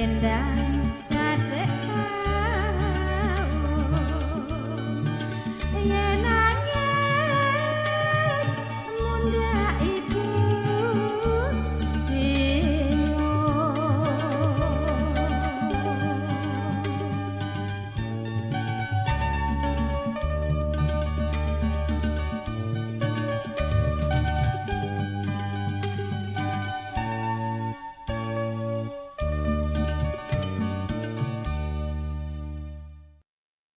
And đã